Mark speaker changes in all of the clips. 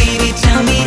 Speaker 1: baby. Tell me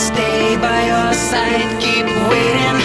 Speaker 1: stay by your side, keep waiting.